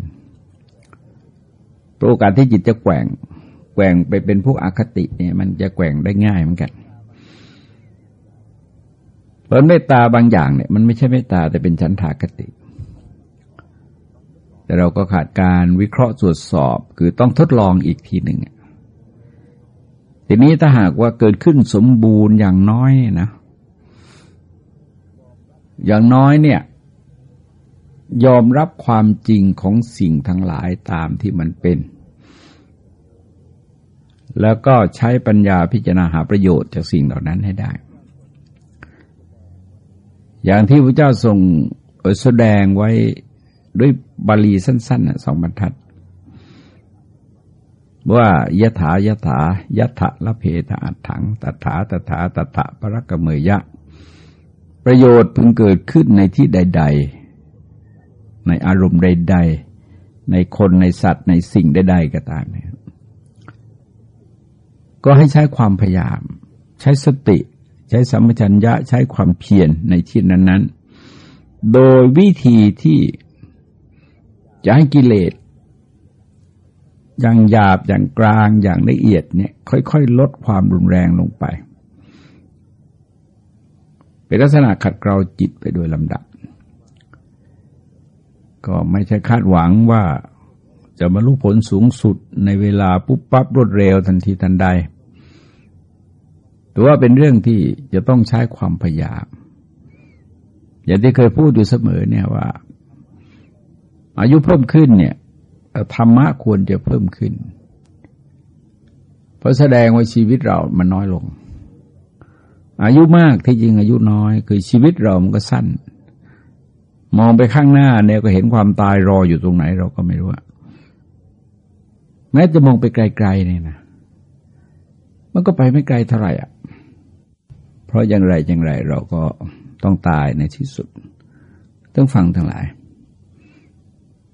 โอกาสที่จิตจะแกว่งแกว่งไปเป็นพวกอคติเนี่ย มันจะแกว่งได้ง่ายเหมือนกันเพราะเมตตาบางอย่างเนี่ย มันไม่ใช่เมตตาแต่เป็นชั้นทาคติ แต่เราก็ขาดการวิเคราะห์ตรวจสอบ คือต้องทดลองอีกทีหนึ่งทีนี้ถ้าหากว่าเกิดขึ้นสมบูรณ์อย่างน้อยนะ อย่างน้อยเนี่ย ยอมรับความจริงของสิ่งทั้งหลายตามที่มันเป็น แล้วก็ใช้ปัญญาพิจารณาหาประโยชน์จากสิ่งเหล่านั้นให้ได้ อย่างที่พระเจ้าทรงแสดงไว้ ด้วยบาลีสั้นๆสองบรรทัด ว่ายะถายะถายะถะละเพทะอัถังตถาตถาตถะปรกเมยะ ประโยชน์พึงเกิดขึ้นในที่ใด ๆ ในอารมณ์ใด ๆ ในคนในสัตว์ในสิ่งใดๆก็ตามเนี่ยก็ให้ใช้ความพยายาม ใช้สติ ใช้สัมปชัญญะใช้ความเพียรในที่นั้น ๆ โดยวิธีที่ จะให้กิเลสอย่างหยาบอย่างกลางอย่างละเอียดเนี่ย ค่อยๆ ลดความรุนแรงลงไป เป็นลักษณะขัดเกลาจิตไปโดยลำดับ ก็ไม่ใช่คาดหวังว่าจะบรรลุผลสูงสุดในเวลาปุ๊บปั๊บรวดเร็วทันทีทันใด แต่ว่าเป็นเรื่องที่จะต้องใช้ความพยายามอย่างที่เคยพูดอยู่เสมอเนี่ยว่า อายุเพิ่มขึ้นเนี่ยธรรมะควรจะเพิ่มขึ้น เพราะแสดงว่าชีวิตเรามันน้อยลง อายุมากที่จริงอายุน้อย คือชีวิตเรามันก็สั้น มองไปข้างหน้าเนี่ยก็เห็นความตายรออยู่ตรงไหนเราก็ไม่รู้แม้จะมองไปไกลๆเนี่ยนะมันก็ไปไม่ไกลเท่าไหร่อะ เพราะอย่างไรอย่างไรเราก็ต้องตายในที่สุด ต้องฟังทั้งหลาย